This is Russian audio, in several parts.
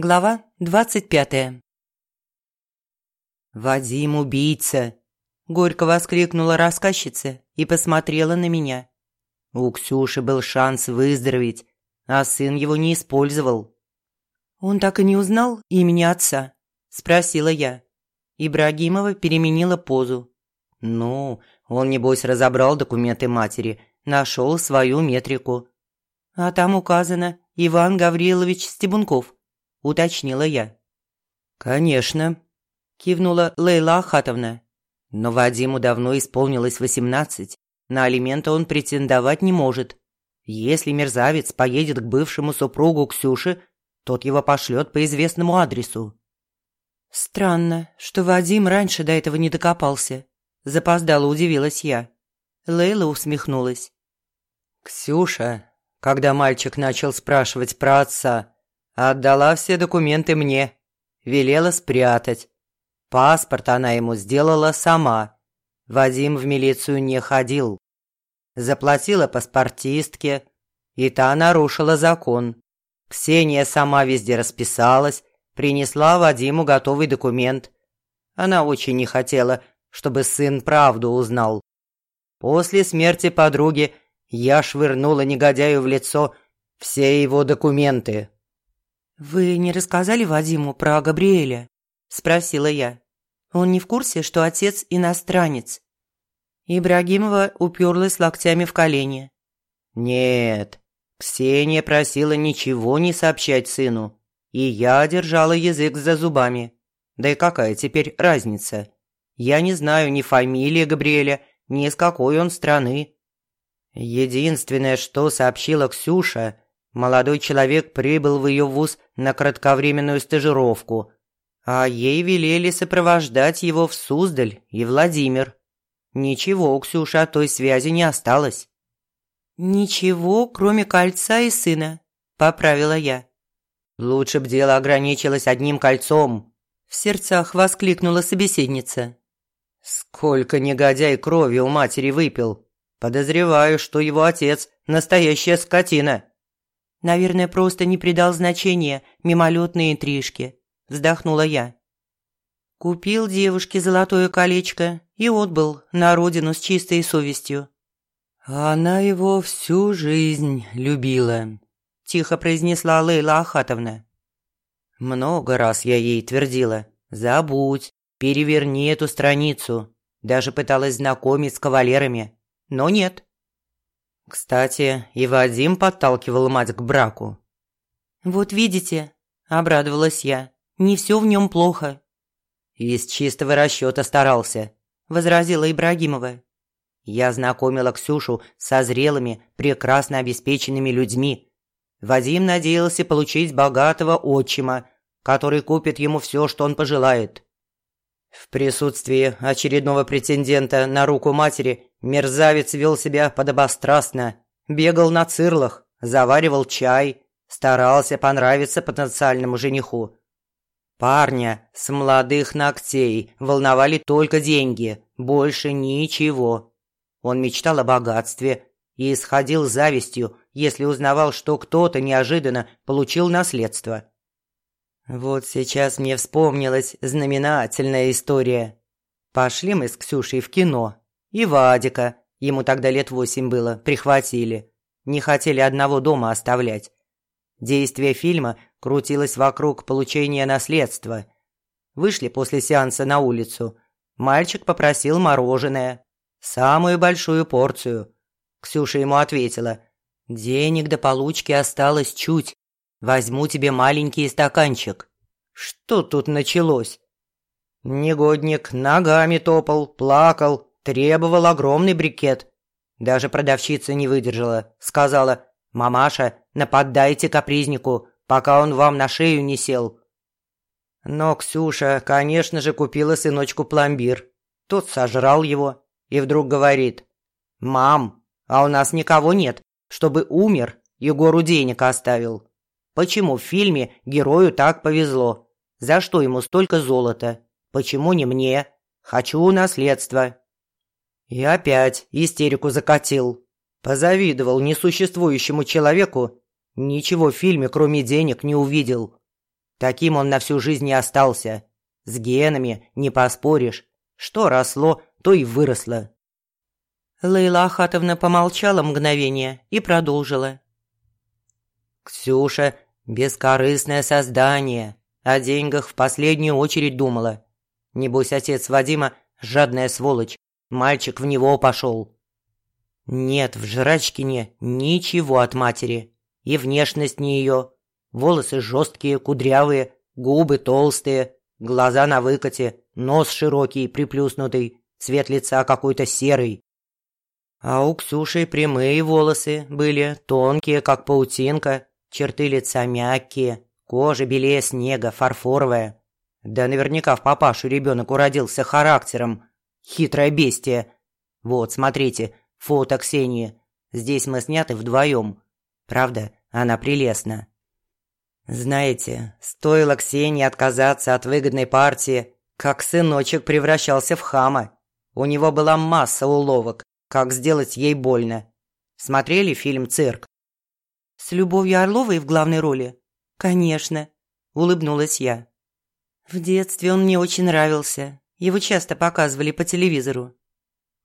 Глава двадцать пятая. «Вадим убийца!» – горько воскликнула рассказчица и посмотрела на меня. У Ксюши был шанс выздороветь, а сын его не использовал. «Он так и не узнал имени отца?» – спросила я. Ибрагимова переменила позу. «Ну, он, небось, разобрал документы матери, нашел свою метрику». «А там указано Иван Гаврилович Стебунков», – уточнила я. «Конечно», – кивнула Лейла Ахатовна. «Но Вадиму давно исполнилось восемнадцать. На алименты он претендовать не может. Если мерзавец поедет к бывшему супругу Ксюши, тот его пошлет по известному адресу». «Странно, что Вадим раньше до этого не докопался», – запоздало удивилась я. Лейла усмехнулась. «Ксюша, когда мальчик начал спрашивать про отца, Отдала все документы мне. Велела спрятать. Паспорт она ему сделала сама. Вадим в милицию не ходил. Заплатила паспортистке, и та нарушила закон. Ксения сама везде расписалась, принесла Вадиму готовый документ. Она очень не хотела, чтобы сын правду узнал. После смерти подруги я швырнула негодяю в лицо все его документы. «Вы не рассказали Вадиму про Габриэля?» – спросила я. «Он не в курсе, что отец иностранец?» Ибрагимова уперлась локтями в колени. «Нет, Ксения просила ничего не сообщать сыну, и я держала язык за зубами. Да и какая теперь разница? Я не знаю ни фамилии Габриэля, ни с какой он страны. Единственное, что сообщила Ксюша – Молодой человек прибыл в ее вуз на кратковременную стажировку, а ей велели сопровождать его в Суздаль и Владимир. Ничего у Ксюши от той связи не осталось. «Ничего, кроме кольца и сына», – поправила я. «Лучше б дело ограничилось одним кольцом», – в сердцах воскликнула собеседница. «Сколько негодяй крови у матери выпил! Подозреваю, что его отец – настоящая скотина!» Наверное, просто не придал значения мимолетные интрижки. Вздохнула я. Купил девушке золотое колечко и отбыл на родину с чистой совестью. «Она его всю жизнь любила», – тихо произнесла Лейла Ахатовна. «Много раз я ей твердила, забудь, переверни эту страницу. Даже пыталась знакомить с кавалерами, но нет. Кстати, и Вадим подталкивал мать к браку. «Вот видите», – обрадовалась я, – «не все в нем плохо». «Из чистого расчета старался», – возразила Ибрагимова. «Я знакомила Ксюшу со зрелыми, прекрасно обеспеченными людьми. Вадим надеялся получить богатого отчима, который купит ему все, что он пожелает. В присутствии очередного претендента на руку матери мерзавец вел себя подобострастно, бегал на цирлах, заваривал чай, старался понравиться потенциальному жениху. Парня с молодых ногтей волновали только деньги, больше ничего. Он мечтал о богатстве и исходил завистью, если узнавал, что кто-то неожиданно получил наследство. Вот сейчас мне вспомнилась знаменательная история. Пошли мы с Ксюшей в кино. И Вадика, ему тогда лет восемь было, прихватили. Не хотели одного дома оставлять. Действие фильма крутилось вокруг получения наследства. Вышли после сеанса на улицу. Мальчик попросил мороженое. Самую большую порцию. Ксюша ему ответила. «Денег до получки осталось чуть. Возьму тебе маленький стаканчик. Что тут началось? Негодник ногами топал, плакал, требовал огромный брикет. Даже продавщица не выдержала, сказала, «Мамаша, нападайте капризнику, пока он вам на шею не сел». Но Ксюша, конечно же, купила сыночку пломбир. Тот сожрал его и вдруг говорит, «Мам, а у нас никого нет, чтобы умер, Егору денег оставил». Почему в фильме герою так повезло? За что ему столько золота? Почему не мне? Хочу наследство. И опять истерику закатил. Позавидовал несуществующему человеку. Ничего в фильме, кроме денег, не увидел. Таким он на всю жизнь и остался. С генами не поспоришь. Что росло, то и выросло. Лейла Ахатовна помолчала мгновение и продолжила. «Ксюша – бескорыстное создание, о деньгах в последнюю очередь думала. Небось, отец Вадима – жадная сволочь, мальчик в него пошел. Нет в Жрачкине ничего от матери, и внешность не ее. Волосы жесткие, кудрявые, губы толстые, глаза на выкате, нос широкий, приплюснутый, цвет лица какой-то серый. А у Ксюши прямые волосы были, тонкие, как паутинка, черты лица мягкие, кожа белее снега, фарфоровая. Да наверняка в папашу ребенок уродился характером. Хитрое бестие. Вот, смотрите, фото Ксении. Здесь мы сняты вдвоем. Правда, она прелестна. Знаете, стоило Ксении отказаться от выгодной партии, как сыночек превращался в хама. У него была масса уловок, как сделать ей больно. Смотрели фильм «Цирк»? С Любовью Орловой в главной роли? Конечно, улыбнулась я. В детстве он мне очень нравился. Его часто показывали по телевизору.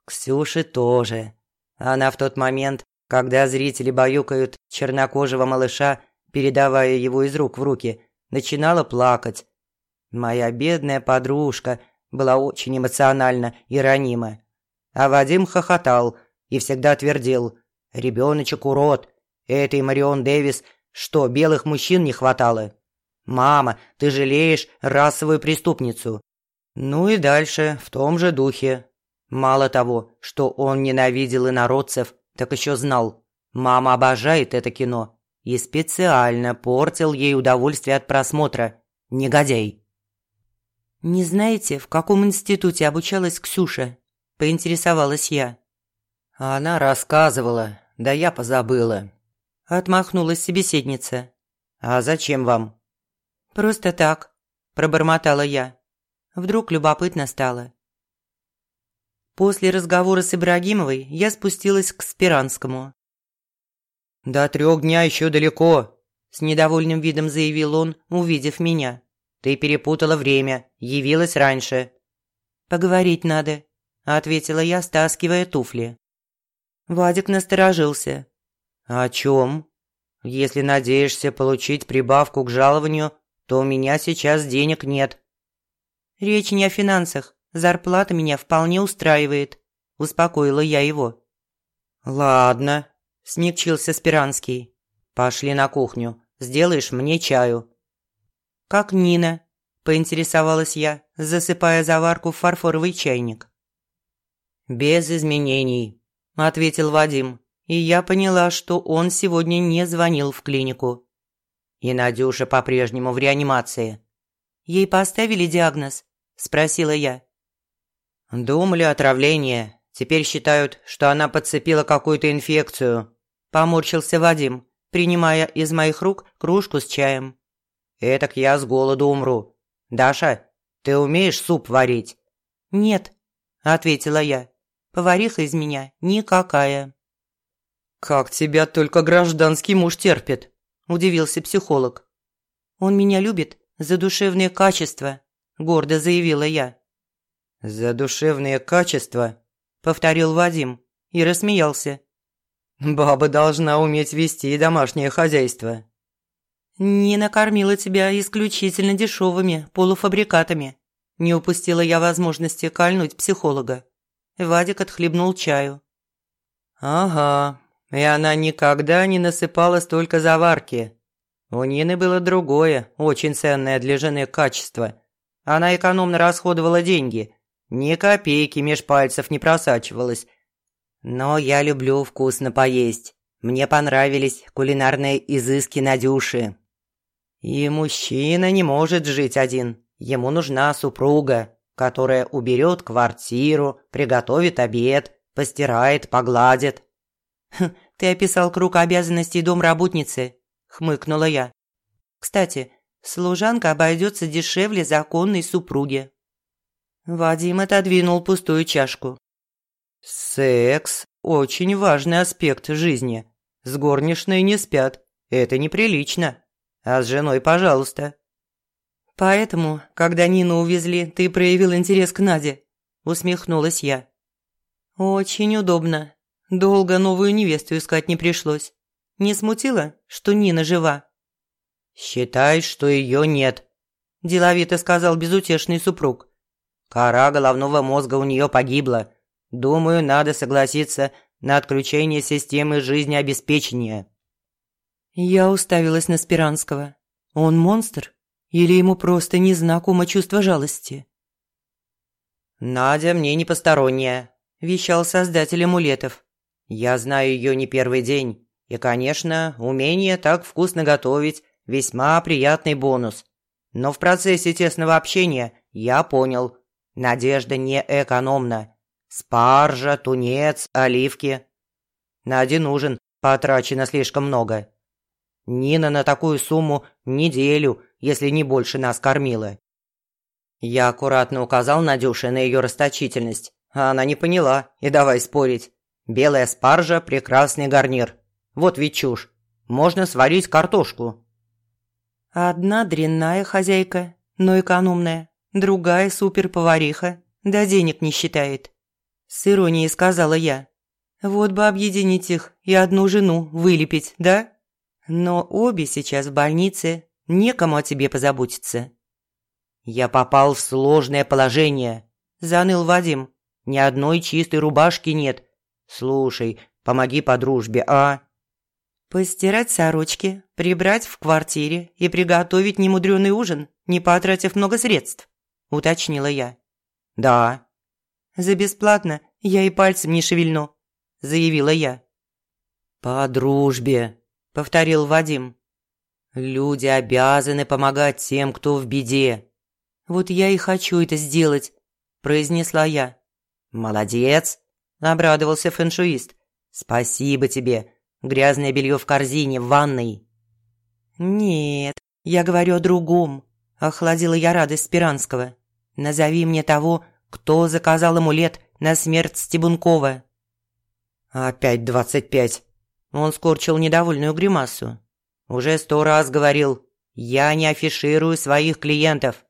Ксюше тоже. Она в тот момент, когда зрители баюкают чернокожего малыша, передавая его из рук в руки, начинала плакать. Моя бедная подружка была очень эмоциональна и ранима. А Вадим хохотал и всегда твердил «Ребеночек урод, этой Марион Дэвис что, белых мужчин не хватало? Мама, ты жалеешь расовую преступницу». Ну и дальше в том же духе. Мало того, что он ненавидел инородцев, так еще знал. Мама обожает это кино и специально портил ей удовольствие от просмотра. Негодяй. «Не знаете, в каком институте обучалась Ксюша?» – поинтересовалась я. Она рассказывала, да я позабыла. Отмахнулась собеседница. «А зачем вам?» «Просто так», – пробормотала я. Вдруг любопытно стало. После разговора с Ибрагимовой я спустилась к Спиранскому. «До трех дня еще далеко», – с недовольным видом заявил он, увидев меня. «Ты перепутала время, явилась раньше». «Поговорить надо», – ответила я, стаскивая туфли. Вадик насторожился. «О чем? Если надеешься получить прибавку к жалованию, то у меня сейчас денег нет». «Речь не о финансах. Зарплата меня вполне устраивает», – успокоила я его. «Ладно», – смягчился Спиранский. «Пошли на кухню. Сделаешь мне чаю». «Как Нина?» – поинтересовалась я, засыпая заварку в фарфоровый чайник. «Без изменений», – ответил Вадим, и я поняла, что он сегодня не звонил в клинику. И Надюша по-прежнему в реанимации. «Ей поставили диагноз?» – спросила я. «Думали отравление. Теперь считают, что она подцепила какую-то инфекцию», Поморщился Вадим, принимая из моих рук кружку с чаем. «Этак я с голоду умру. Даша, ты умеешь суп варить?» «Нет», – ответила я. «Повариха из меня никакая». «Как тебя только гражданский муж терпит», – удивился психолог. «Он меня любит за душевные качества», – гордо заявила я. «За душевные качества?» – повторил Вадим и рассмеялся. Баба должна уметь вести домашнее хозяйство. Не накормила тебя исключительно дешевыми полуфабрикатами. Не упустила я возможности кольнуть психолога. Вадик отхлебнул чаю. Ага, и она никогда не насыпала столько заварки. У Нины было другое, очень ценное для жены качество. Она экономно расходовала деньги. Ни копейки меж пальцев не просачивалась, но я люблю вкусно поесть. Мне понравились кулинарные изыски Надюши. И мужчина не может жить один. Ему нужна супруга, которая уберет квартиру, приготовит обед, постирает, погладит. «Хм, «Ты описал круг обязанностей домработницы», – хмыкнула я. «Кстати, служанка обойдется дешевле законной супруги». Вадим отодвинул пустую чашку. Секс – очень важный аспект жизни. С горничной не спят. Это неприлично. А с женой, пожалуйста. Поэтому, когда Нину увезли, ты проявил интерес к Наде», – усмехнулась я. «Очень удобно. Долго новую невесту искать не пришлось. Не смутило, что Нина жива?» «Считай, что ее нет», – деловито сказал безутешный супруг. «Кора головного мозга у нее погибла. Думаю, надо согласиться на отключение системы жизнеобеспечения». Я уставилась на Спиранского. Он монстр? Или ему просто незнакомо чувство жалости? «Надя мне не посторонняя», – вещал создатель амулетов. «Я знаю ее не первый день. И, конечно, умение так вкусно готовить – весьма приятный бонус. Но в процессе тесного общения я понял – Надежда не экономна. Спаржа, тунец, оливки. Наде нужен, потрачено слишком много. Нина на такую сумму неделю, если не больше нас кормила. Я аккуратно указал Надюше на ее расточительность, а она не поняла, и давай спорить. Белая спаржа – прекрасный гарнир. Вот ведь чушь. Можно сварить картошку. Одна дрянная хозяйка, но экономная. Другая суперповариха, да денег не считает. С иронией сказала я. Вот бы объединить их и одну жену вылепить, да? Но обе сейчас в больнице, некому о тебе позаботиться». «Я попал в сложное положение», – заныл Вадим. «Ни одной чистой рубашки нет. Слушай, помоги по дружбе, а?» «Постирать сорочки, прибрать в квартире и приготовить немудрёный ужин, не потратив много средств», – уточнила я. «Да». «За бесплатно я и пальцем не шевельну», – заявила я. «По дружбе», – повторил Вадим. «Люди обязаны помогать тем, кто в беде». «Вот я и хочу это сделать», – произнесла я. «Молодец», – обрадовался фэншуист. «Спасибо тебе. Грязное белье в корзине, в ванной». «Нет, я говорю о другом», – охладила я радость Спиранского. «Назови мне того, кто заказал амулет на смерть Стебункова». «Опять двадцать пять», он скорчил недовольную гримасу. «Уже сто раз говорил, я не афиширую своих клиентов».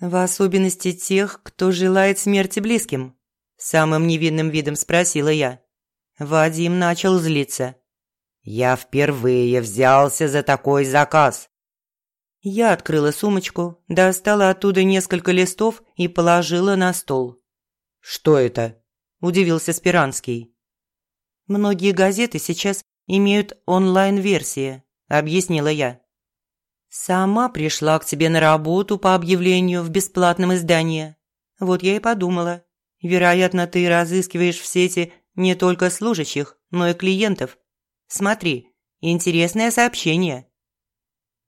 «В особенности тех, кто желает смерти близким?» Самым невинным видом спросила я. Вадим начал злиться. «Я впервые взялся за такой заказ». Я открыла сумочку, достала оттуда несколько листов и положила на стол. «Что это?» – удивился Спиранский. Многие газеты сейчас имеют онлайн-версии», – объяснила я. «Сама пришла к тебе на работу по объявлению в бесплатном издании. Вот я и подумала. Вероятно, ты разыскиваешь в сети не только служащих, но и клиентов. Смотри, интересное сообщение.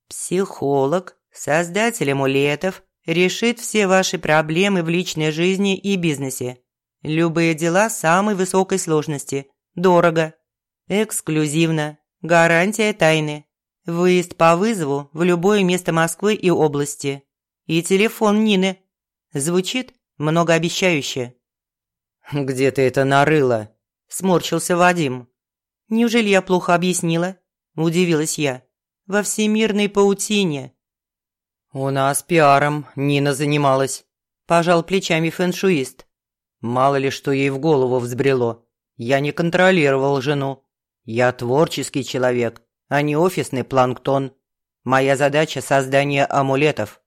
Психолог, создатель амулетов, решит все ваши проблемы в личной жизни и бизнесе. Любые дела самой высокой сложности. Дорого. Эксклюзивно. Гарантия тайны. Выезд по вызову в любое место Москвы и области. И телефон Нины. Звучит многообещающе. «Где ты это нарыла?» – сморщился Вадим. «Неужели я плохо объяснила?» – удивилась я. «Во всемирной паутине». «У нас пиаром Нина занималась», – пожал плечами фэншуист. «Мало ли что ей в голову взбрело. Я не контролировал жену. Я творческий человек, а не офисный планктон. Моя задача – создание амулетов».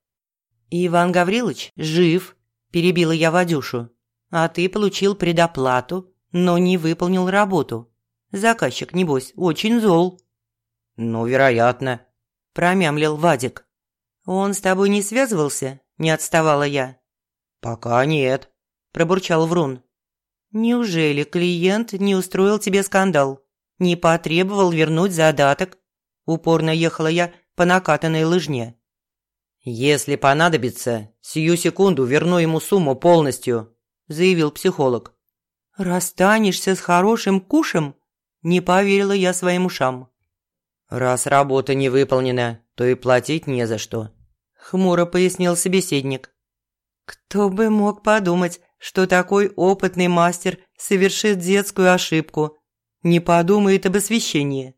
«Иван Гаврилович жив», – перебила я Вадюшу. «А ты получил предоплату, но не выполнил работу. Заказчик, небось, очень зол». «Ну, вероятно», – промямлил Вадик. «Он с тобой не связывался?» – не отставала я. «Пока нет», – пробурчал Врун. «Неужели клиент не устроил тебе скандал? Не потребовал вернуть задаток?» Упорно ехала я по накатанной лыжне. «Если понадобится, сию секунду верну ему сумму полностью», – заявил психолог. «Расстанешься с хорошим кушем?» – не поверила я своим ушам. «Раз работа не выполнена, то и платить не за что», – хмуро пояснил собеседник. «Кто бы мог подумать, что такой опытный мастер совершит детскую ошибку. Не подумает об освещении.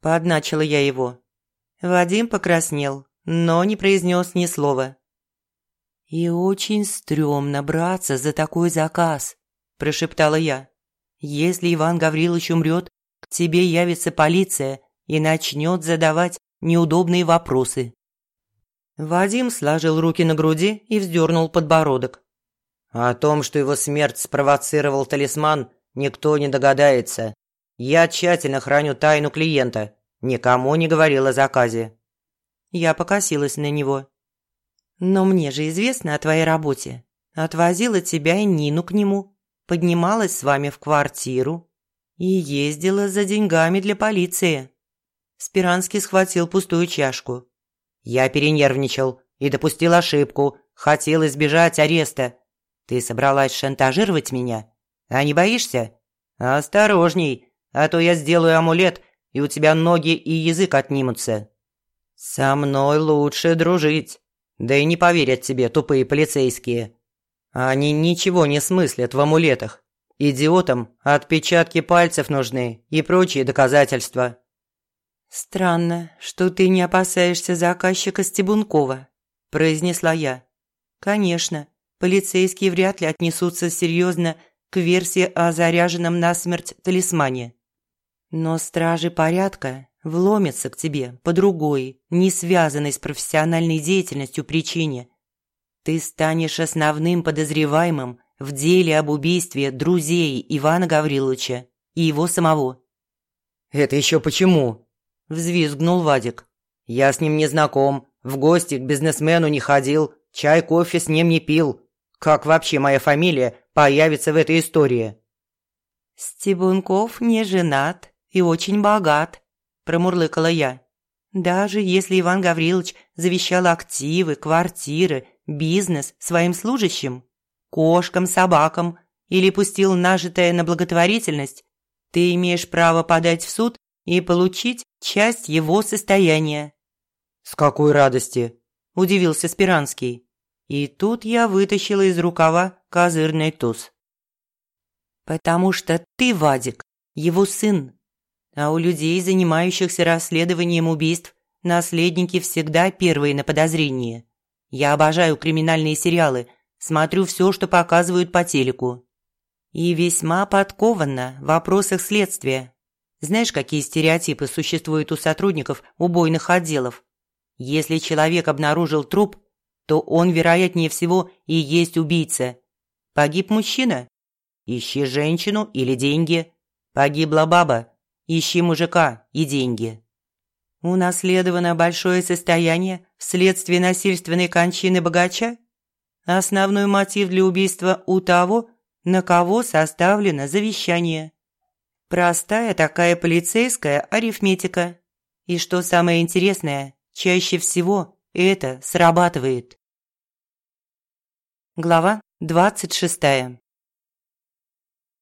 Подначила я его. Вадим покраснел, но не произнес ни слова. «И очень стрёмно браться за такой заказ», – прошептала я. «Если Иван Гаврилович умрет, к тебе явится полиция и начнет задавать неудобные вопросы». Вадим сложил руки на груди и вздернул подбородок. О том, что его смерть спровоцировал талисман, никто не догадается. Я тщательно храню тайну клиента, никому не говорил о заказе. Я покосилась на него. «Но мне же известно о твоей работе. Отвозила тебя и Нину к нему, поднималась с вами в квартиру и ездила за деньгами для полиции». Спиранский схватил пустую чашку. «Я перенервничал и допустил ошибку, хотел избежать ареста. Ты собралась шантажировать меня? А не боишься? Осторожней, а то я сделаю амулет, и у тебя ноги и язык отнимутся». «Со мной лучше дружить. Да и не поверят тебе тупые полицейские. Они ничего не смыслят в амулетах. Идиотам отпечатки пальцев нужны и прочие доказательства». «Странно, что ты не опасаешься заказчика Стебункова», – произнесла я. «Конечно, полицейские вряд ли отнесутся серьезно к версии о заряженном насмерть талисмане. Но стражи порядка вломятся к тебе по другой, не связанной с профессиональной деятельностью причине. Ты станешь основным подозреваемым в деле об убийстве друзей Ивана Гавриловича и его самого. «Это еще почему?» – взвизгнул Вадик. «Я с ним не знаком, в гости к бизнесмену не ходил, чай, кофе с ним не пил. Как вообще моя фамилия появится в этой истории?» «Стебунков не женат и очень богат», – промурлыкала я. «Даже если Иван Гаврилович завещал активы, квартиры, бизнес своим служащим, кошкам, собакам или пустил нажитое на благотворительность, ты имеешь право подать в суд и получить часть его состояния». «С какой радости?» – удивился Спиранский. И тут я вытащила из рукава козырный туз. «Потому что ты, Вадик, его сын, а у людей, занимающихся расследованием убийств, наследники всегда первые на подозрении. Я обожаю криминальные сериалы, смотрю все, что показывают по телеку. И весьма подкованно в вопросах следствия. Знаешь, какие стереотипы существуют у сотрудников убойных отделов? Если человек обнаружил труп, то он, вероятнее всего, и есть убийца. Погиб мужчина? Ищи женщину или деньги. Погибла баба? Ищи мужика и деньги. Унаследовано большое состояние вследствие насильственной кончины богача? Основной мотив для убийства у того, на кого составлено завещание. Простая такая полицейская арифметика. И что самое интересное, чаще всего это срабатывает. Глава двадцать шестая.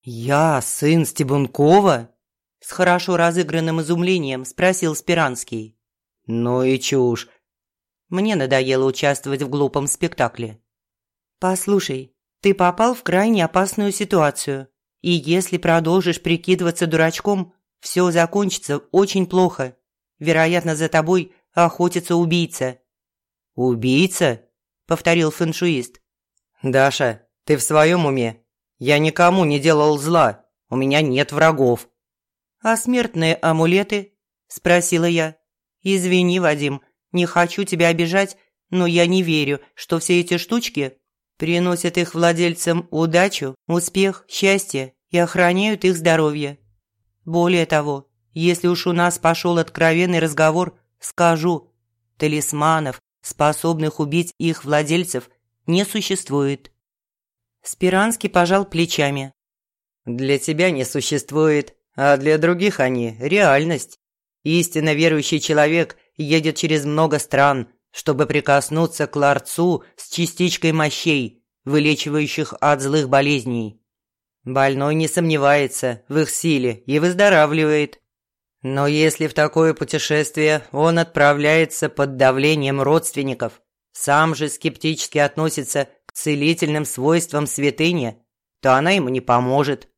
«Я сын Стебункова?» С хорошо разыгранным изумлением спросил Спиранский. «Ну и чушь». Мне надоело участвовать в глупом спектакле. «Послушай, ты попал в крайне опасную ситуацию, и если продолжишь прикидываться дурачком, все закончится очень плохо. Вероятно, за тобой охотится убийца». «Убийца?» – повторил фэншуист. «Даша, ты в своем уме? Я никому не делал зла, у меня нет врагов». «А смертные амулеты?» – спросила я. «Извини, Вадим, не хочу тебя обижать, но я не верю, что все эти штучки приносят их владельцам удачу, успех, счастье и охраняют их здоровье. Более того, если уж у нас пошел откровенный разговор, скажу, талисманов, способных убить их владельцев, не существует». Спиранский пожал плечами. «Для тебя не существует, а для других они – реальность. Истинно верующий человек едет через много стран, чтобы прикоснуться к ларцу с частичкой мощей, вылечивающих от злых болезней. Больной не сомневается в их силе и выздоравливает. Но если в такое путешествие он отправляется под давлением родственников, сам же скептически относится к целительным свойствам святыни, то она ему не поможет.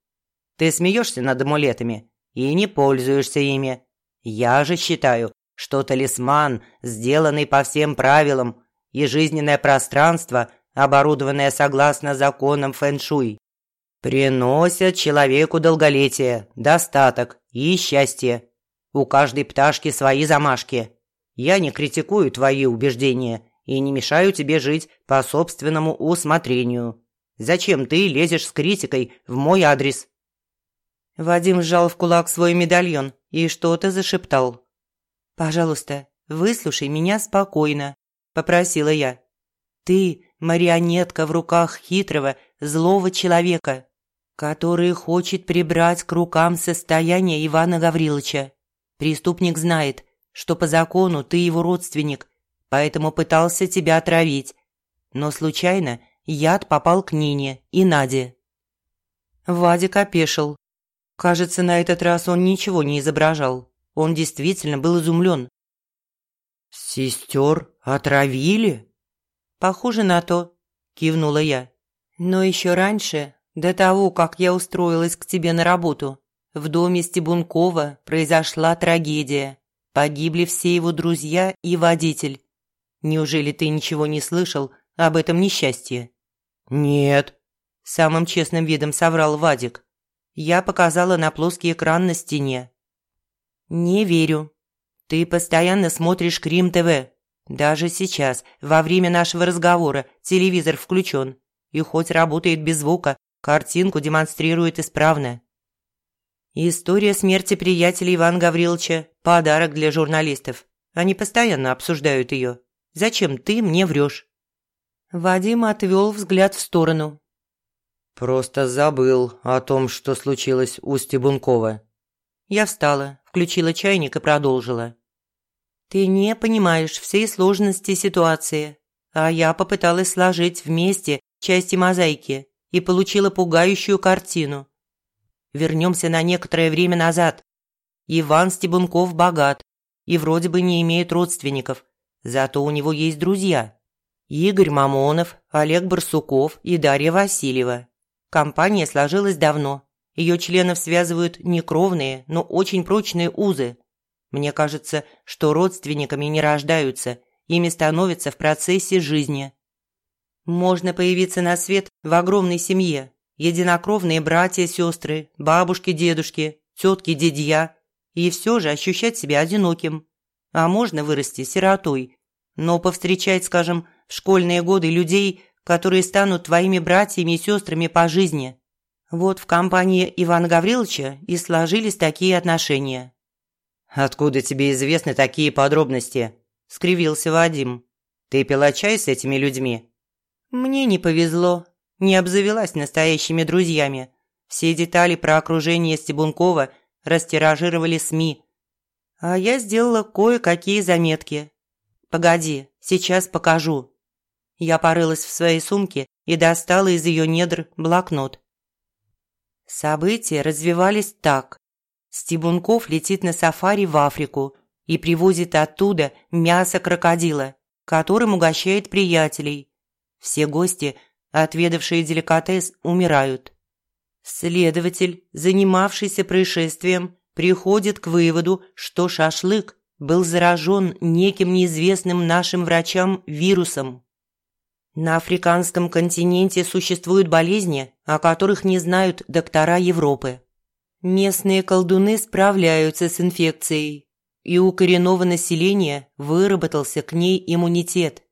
Ты смеешься над амулетами и не пользуешься ими. Я же считаю, что талисман, сделанный по всем правилам, и жизненное пространство, оборудованное согласно законам фэн-шуй, приносят человеку долголетие, достаток и счастье. У каждой пташки свои замашки. Я не критикую твои убеждения и не мешаю тебе жить по собственному усмотрению. Зачем ты лезешь с критикой в мой адрес?» Вадим сжал в кулак свой медальон и что-то зашептал. «Пожалуйста, выслушай меня спокойно», – попросила я. «Ты – марионетка в руках хитрого, злого человека, который хочет прибрать к рукам состояние Ивана Гавриловича. Преступник знает, что по закону ты его родственник, поэтому пытался тебя отравить. Но случайно яд попал к Нине и Наде». Вадик опешил. Кажется, на этот раз он ничего не изображал. Он действительно был изумлен. «Сестер отравили?» «Похоже на то», – кивнула я. «Но еще раньше, до того, как я устроилась к тебе на работу, в доме Стебункова произошла трагедия. Погибли все его друзья и водитель. Неужели ты ничего не слышал об этом несчастье?» «Нет», – самым честным видом соврал Вадик. Я показала на плоский экран на стене. «Не верю. Ты постоянно смотришь Крим-ТВ. Даже сейчас, во время нашего разговора, телевизор включен. И хоть работает без звука, картинку демонстрирует исправно. История смерти приятеля Ивана Гавриловича – подарок для журналистов. Они постоянно обсуждают ее. Зачем ты мне врешь? Вадим отвел взгляд в сторону, «Просто забыл о том, что случилось у Стебункова». Я встала, включила чайник и продолжила. «Ты не понимаешь всей сложности ситуации, а я попыталась сложить вместе части мозаики и получила пугающую картину. Вернемся на некоторое время назад. Иван Стебунков богат и вроде бы не имеет родственников, зато у него есть друзья. Игорь Мамонов, Олег Барсуков и Дарья Васильева. Компания сложилась давно. Ее членов связывают не кровные, но очень прочные узы. Мне кажется, что родственниками не рождаются, ими становятся в процессе жизни. Можно появиться на свет в огромной семье. Единокровные братья, сестры, бабушки, дедушки, тетки, дядья. И все же ощущать себя одиноким. А можно вырасти сиротой. Но повстречать, скажем, в школьные годы людей, которые станут твоими братьями и сестрами по жизни. Вот в компании Ивана Гавриловича и сложились такие отношения». «Откуда тебе известны такие подробности?» – скривился Вадим. «Ты пила чай с этими людьми?» «Мне не повезло. Не обзавелась настоящими друзьями. Все детали про окружение Стебункова растиражировали СМИ. А я сделала кое-какие заметки. Погоди, сейчас покажу». Я порылась в своей сумке и достала из ее недр блокнот. События развивались так. Стебунков летит на сафари в Африку и привозит оттуда мясо крокодила, которым угощает приятелей. Все гости, отведавшие деликатес, умирают. Следователь, занимавшийся происшествием, приходит к выводу, что шашлык был заражен неким неизвестным нашим врачам вирусом. На африканском континенте существуют болезни, о которых не знают доктора Европы. Местные колдуны справляются с инфекцией, и у коренного населения выработался к ней иммунитет.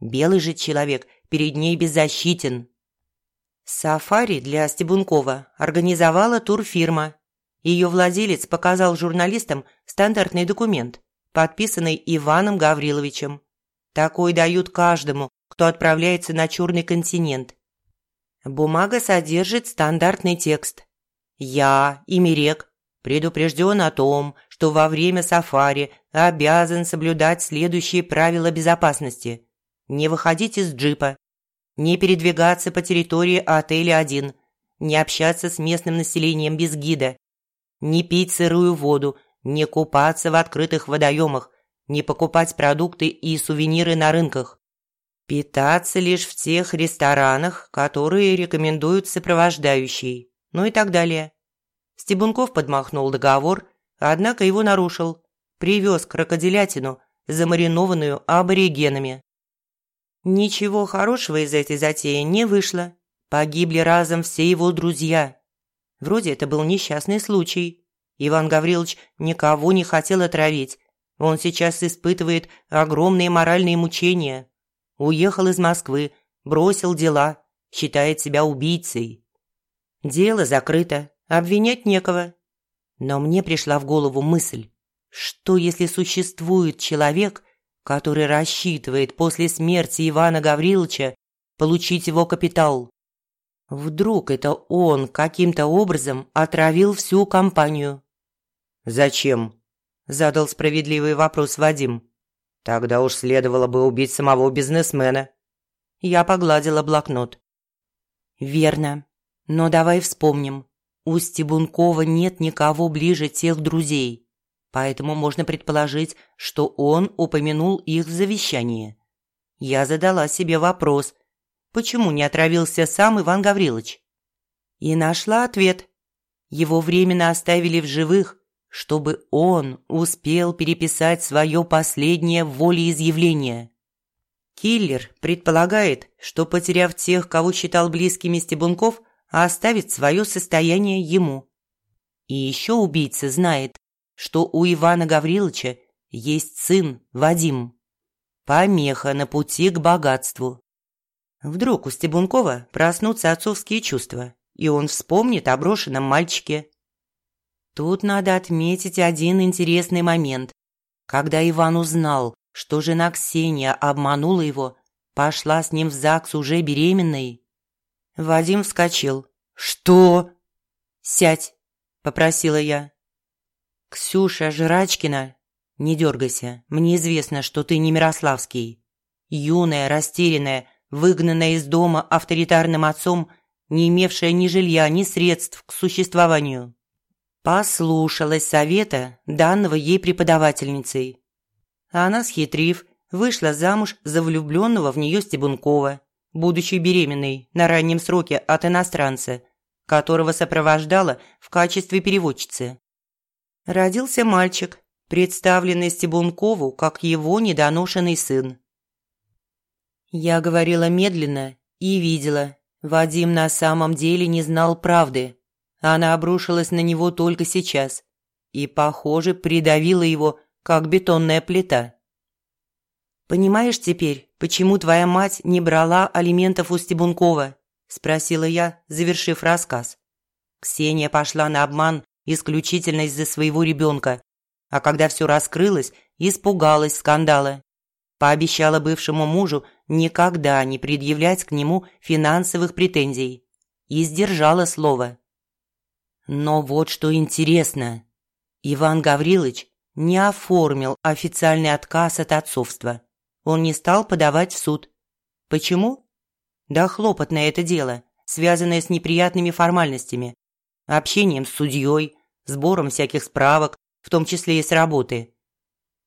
Белый же человек перед ней беззащитен. Сафари для Стебункова организовала турфирма. Ее владелец показал журналистам стандартный документ, подписанный Иваном Гавриловичем. Такой дают каждому, кто отправляется на Черный континент. Бумага содержит стандартный текст. «Я, Имерек, предупрежден о том, что во время сафари обязан соблюдать следующие правила безопасности. Не выходить из джипа, не передвигаться по территории отеля один, не общаться с местным населением без гида, не пить сырую воду, не купаться в открытых водоемах, не покупать продукты и сувениры на рынках, Питаться лишь в тех ресторанах, которые рекомендуют сопровождающий, ну и так далее. Стебунков подмахнул договор, однако его нарушил. привез крокодилятину, замаринованную аборигенами. Ничего хорошего из этой затеи не вышло. Погибли разом все его друзья. Вроде это был несчастный случай. Иван Гаврилович никого не хотел отравить. Он сейчас испытывает огромные моральные мучения. Уехал из Москвы, бросил дела, считает себя убийцей. Дело закрыто, обвинять некого. Но мне пришла в голову мысль, что если существует человек, который рассчитывает после смерти Ивана Гавриловича получить его капитал? Вдруг это он каким-то образом отравил всю компанию? «Зачем?» – задал справедливый вопрос Вадим. «Тогда уж следовало бы убить самого бизнесмена». Я погладила блокнот. «Верно. Но давай вспомним. У Стебункова нет никого ближе тех друзей, поэтому можно предположить, что он упомянул их в завещании. Я задала себе вопрос, почему не отравился сам Иван Гаврилович? И нашла ответ. Его временно оставили в живых, чтобы он успел переписать свое последнее волеизъявление. Киллер предполагает, что, потеряв тех, кого считал близкими Стебунков, оставит свое состояние ему. И еще убийца знает, что у Ивана Гавриловича есть сын Вадим. Помеха на пути к богатству. Вдруг у Стебункова проснутся отцовские чувства, и он вспомнит о брошенном мальчике. Тут надо отметить один интересный момент. Когда Иван узнал, что жена Ксения обманула его, пошла с ним в ЗАГС уже беременной. Вадим вскочил. «Что?» «Сядь», – попросила я. «Ксюша Жрачкина, не дергайся, мне известно, что ты не Мирославский. Юная, растерянная, выгнанная из дома авторитарным отцом, не имевшая ни жилья, ни средств к существованию. Послушалась совета, данного ей преподавательницей. Она, схитрив, вышла замуж за влюбленного в нее Стебункова, будучи беременной на раннем сроке от иностранца, которого сопровождала в качестве переводчицы. Родился мальчик, представленный Стебункову как его недоношенный сын. Я говорила медленно и видела, Вадим на самом деле не знал правды. Она обрушилась на него только сейчас и, похоже, придавила его, как бетонная плита. «Понимаешь теперь, почему твоя мать не брала алиментов у Стебункова?» – спросила я, завершив рассказ. Ксения пошла на обман исключительно из-за своего ребенка, а когда все раскрылось, испугалась скандала. Пообещала бывшему мужу никогда не предъявлять к нему финансовых претензий. И сдержала слово. Но вот что интересно. Иван Гаврилович не оформил официальный отказ от отцовства. Он не стал подавать в суд. Почему? Да хлопотное это дело, связанное с неприятными формальностями, общением с судьей, сбором всяких справок, в том числе и с работы.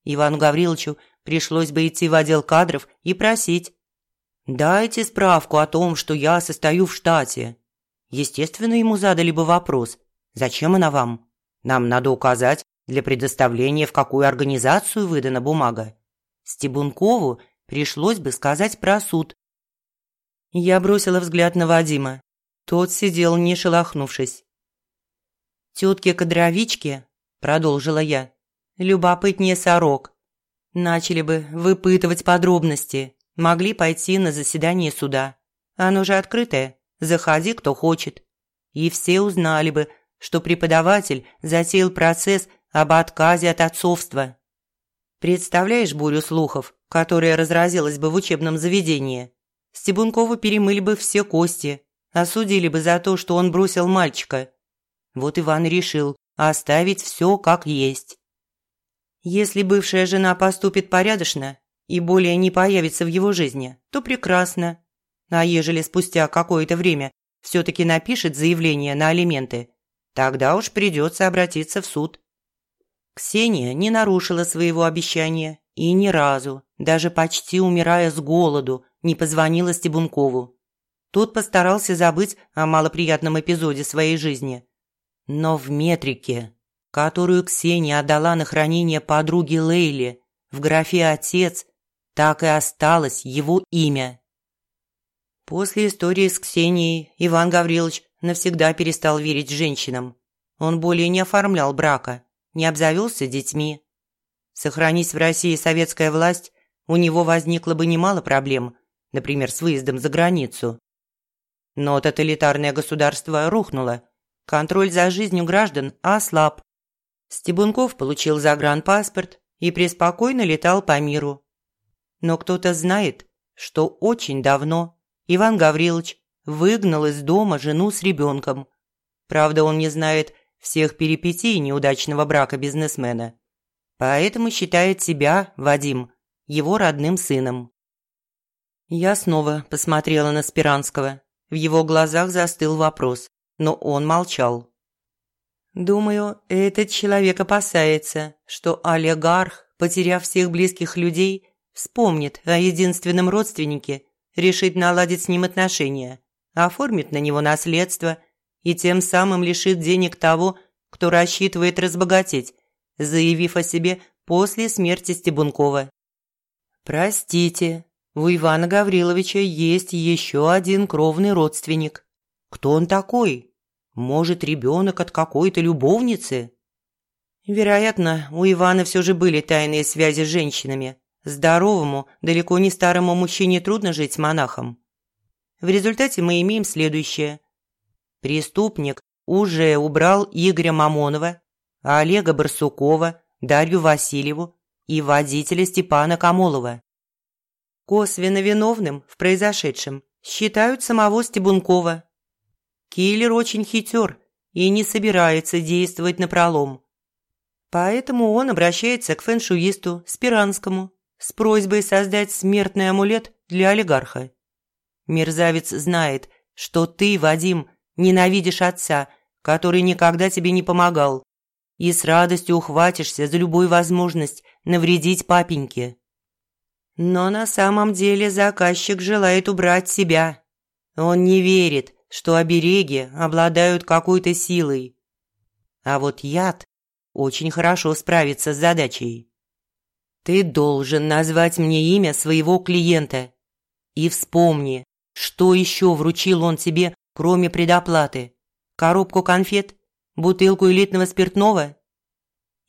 Ивану Гавриловичу пришлось бы идти в отдел кадров и просить. «Дайте справку о том, что я состою в штате». Естественно, ему задали бы вопрос «Зачем она вам?» Нам надо указать, для предоставления в какую организацию выдана бумага. Стебункову пришлось бы сказать про суд. Я бросила взгляд на Вадима. Тот сидел, не шелохнувшись. «Тетки-кадровички», – продолжила я, – «любопытнее сорок. Начали бы выпытывать подробности, могли пойти на заседание суда. Оно же открытое, заходи, кто хочет. И все узнали бы, что преподаватель затеял процесс об отказе от отцовства. Представляешь бурю слухов, которая разразилась бы в учебном заведении? Стебункову перемыли бы все кости, осудили бы за то, что он бросил мальчика. Вот Иван решил оставить все как есть. Если бывшая жена поступит порядочно и более не появится в его жизни, то прекрасно. А ежели спустя какое-то время все-таки напишет заявление на алименты, тогда уж придется обратиться в суд. Ксения не нарушила своего обещания и ни разу, даже почти умирая с голоду, не позвонила Стебункову. Тот постарался забыть о малоприятном эпизоде своей жизни. Но в метрике которую Ксения отдала на хранение подруге Лейле в графе «Отец», так и осталось его имя. После истории с Ксенией Иван Гаврилович навсегда перестал верить женщинам. Он более не оформлял брака, не обзавелся детьми. Сохранись в России советская власть, у него возникло бы немало проблем, например, с выездом за границу. Но тоталитарное государство рухнуло, контроль за жизнью граждан ослаб. Стебунков получил загранпаспорт и преспокойно летал по миру. Но кто-то знает, что очень давно Иван Гаврилович выгнал из дома жену с ребенком. Правда, он не знает всех перипетий неудачного брака бизнесмена. Поэтому считает себя, Вадим, его родным сыном. Я снова посмотрела на Спиранского. В его глазах застыл вопрос, но он молчал. Думаю, этот человек опасается, что олигарх, потеряв всех близких людей, вспомнит о единственном родственнике, решит наладить с ним отношения, оформит на него наследство и тем самым лишит денег того, кто рассчитывает разбогатеть, заявив о себе после смерти Стебункова. «Простите, у Ивана Гавриловича есть еще один кровный родственник. Кто он такой? Может, ребенок от какой-то любовницы?» Вероятно, у Ивана все же были тайные связи с женщинами. Здоровому, далеко не старому мужчине трудно жить с монахом. В результате мы имеем следующее. Преступник уже убрал Игоря Мамонова, Олега Барсукова, Дарью Васильеву и водителя Степана Камолова. Косвенно виновным в произошедшем считают самого Стебункова. Киллер очень хитер и не собирается действовать напролом. Поэтому он обращается к фэншуисту Спиранскому с просьбой создать смертный амулет для олигарха. Мерзавец знает, что ты, Вадим, ненавидишь отца, который никогда тебе не помогал, и с радостью ухватишься за любую возможность навредить папеньке. Но на самом деле заказчик желает убрать себя. Он не верит, что обереги обладают какой-то силой. А вот яд очень хорошо справится с задачей. Ты должен назвать мне имя своего клиента. И вспомни, что еще вручил он тебе, кроме предоплаты. Коробку конфет? Бутылку элитного спиртного?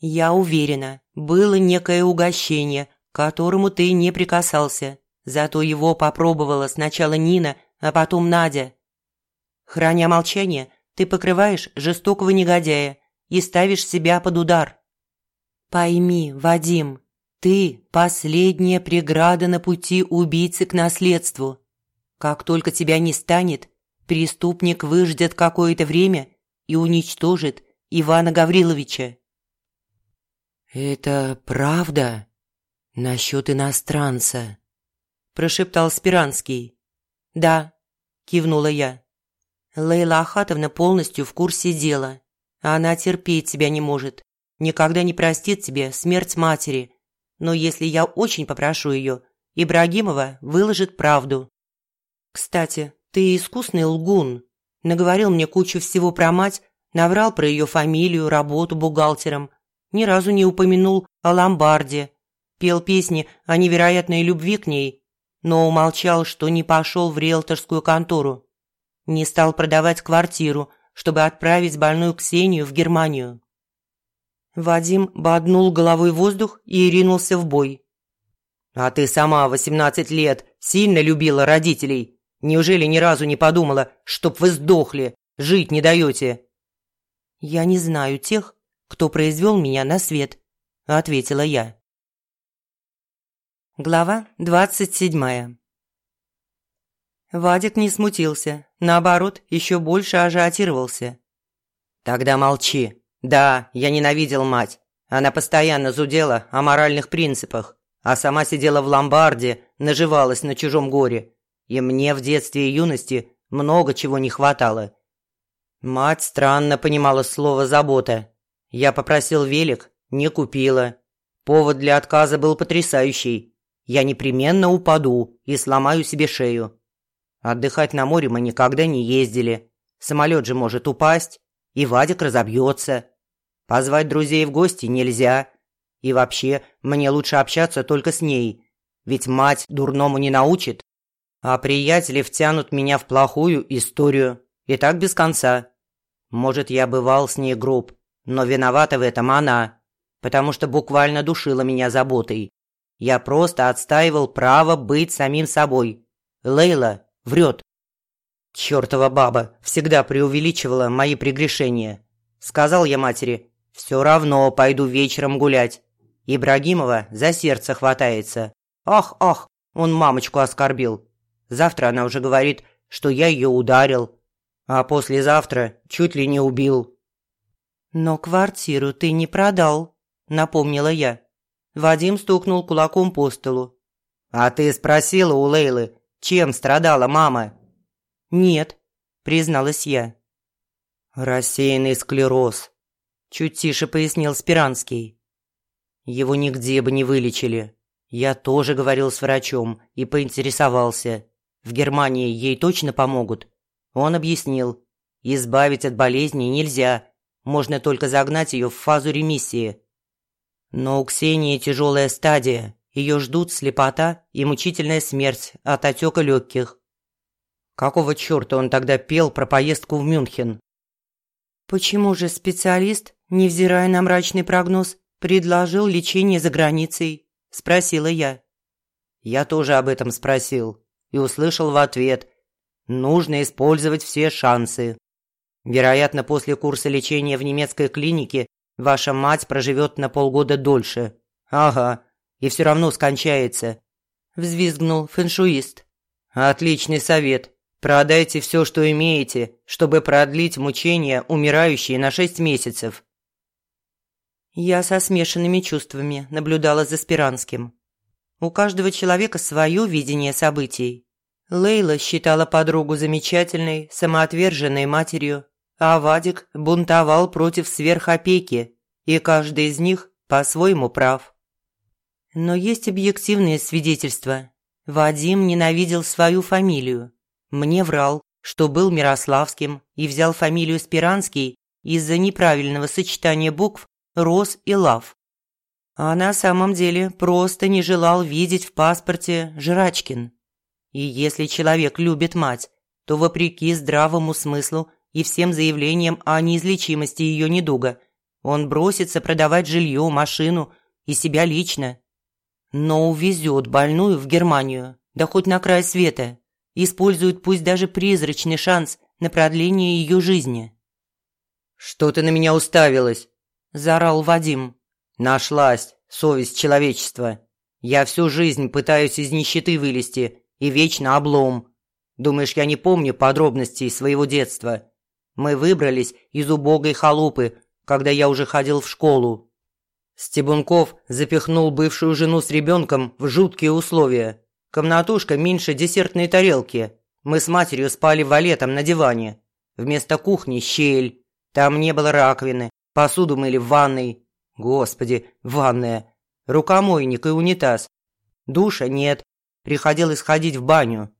Я уверена, было некое угощение, которому ты не прикасался. Зато его попробовала сначала Нина, а потом Надя. Храня молчание, ты покрываешь жестокого негодяя и ставишь себя под удар. Пойми, Вадим, ты – последняя преграда на пути убийцы к наследству. Как только тебя не станет, преступник выждет какое-то время и уничтожит Ивана Гавриловича. «Это правда насчет иностранца?» – прошептал Спиранский. «Да», – кивнула я. Лейла Ахатовна полностью в курсе дела. Она терпеть тебя не может. Никогда не простит тебе смерть матери, но если я очень попрошу ее, Ибрагимова выложит правду. Кстати, ты искусный лгун. Наговорил мне кучу всего про мать, наврал про ее фамилию, работу бухгалтером. Ни разу не упомянул о ломбарде. Пел песни о невероятной любви к ней, но умолчал, что не пошел в риэлторскую контору. Не стал продавать квартиру, чтобы отправить больную Ксению в Германию. Вадим боднул головой воздух и ринулся в бой. «А ты сама, восемнадцать лет, сильно любила родителей. Неужели ни разу не подумала, чтоб вы сдохли, жить не даете?» «Я не знаю тех, кто произвел меня на свет», – ответила я. Глава двадцать седьмая. Вадик не смутился, наоборот, еще больше ажиотировался. «Тогда молчи», да, я ненавидел мать. Она постоянно зудела о моральных принципах, а сама сидела в ломбарде, наживалась на чужом горе. И мне в детстве и юности много чего не хватало. Мать странно понимала слово «забота». Я попросил велик, не купила. Повод для отказа был потрясающий. Я непременно упаду и сломаю себе шею. Отдыхать на море мы никогда не ездили. Самолет же может упасть, и Вадик разобьется. Позвать друзей в гости нельзя. И вообще, мне лучше общаться только с ней. Ведь мать дурному не научит. А приятели втянут меня в плохую историю. И так без конца. Может, я бывал с ней груб, но виновата в этом она. Потому что буквально душила меня заботой. Я просто отстаивал право быть самим собой. Лейла врет. Чёртова баба всегда преувеличивала мои прегрешения. Сказал я матери, все равно пойду вечером гулять. Ибрагимова за сердце хватается. Ах, ах, он мамочку оскорбил. Завтра она уже говорит, что я ее ударил. А послезавтра чуть ли не убил. «Но квартиру ты не продал», – напомнила я. Вадим стукнул кулаком по столу. «А ты спросила у Лейлы, чем страдала мама?» «Нет», – призналась я. «Рассеянный склероз», – чуть тише пояснил Спиранский. «Его нигде бы не вылечили. Я тоже говорил с врачом и поинтересовался. В Германии ей точно помогут?» Он объяснил, избавить от болезни нельзя, можно только загнать ее в фазу ремиссии. Но у Ксении тяжелая стадия, ее ждут слепота и мучительная смерть от отека легких. Какого черта он тогда пел про поездку в Мюнхен? Почему же специалист, невзирая на мрачный прогноз, предложил лечение за границей? Спросила я. Я тоже об этом спросил и услышал в ответ. Нужно использовать все шансы. Вероятно, после курса лечения в немецкой клинике ваша мать проживет на полгода дольше. Ага, и все равно скончается. Взвизгнул фэншуист. Отличный совет. Продайте все, что имеете, чтобы продлить мучения умирающей на шесть месяцев». Я со смешанными чувствами наблюдала за Спиранским. У каждого человека свое видение событий. Лейла считала подругу замечательной, самоотверженной матерью, а Вадик бунтовал против сверхопеки, и каждый из них по-своему прав. Но есть объективные свидетельства. Вадим ненавидел свою фамилию, мне врал, что был Мирославским и взял фамилию Спиранский из-за неправильного сочетания букв «Рос» и «Лав». А на самом деле просто не желал видеть в паспорте Жрачкин. И если человек любит мать, то вопреки здравому смыслу и всем заявлениям о неизлечимости ее недуга, он бросится продавать жилье, машину и себя лично. Но увезет больную в Германию, да хоть на край света используют пусть даже призрачный шанс на продление ее жизни. «Что ты на меня уставилась?» – заорал Вадим. «Нашлась совесть человечества. Я всю жизнь пытаюсь из нищеты вылезти, и вечно облом. Думаешь, я не помню подробностей своего детства? Мы выбрались из убогой халупы, когда я уже ходил в школу. Стебунков запихнул бывшую жену с ребенком в жуткие условия. Комнатушка меньше десертной тарелки. Мы с матерью спали валетом на диване. Вместо кухни щель. Там не было раковины. Посуду мыли в ванной. Господи, ванная. Рукомойник и унитаз. Душа нет. Приходилось ходить в баню.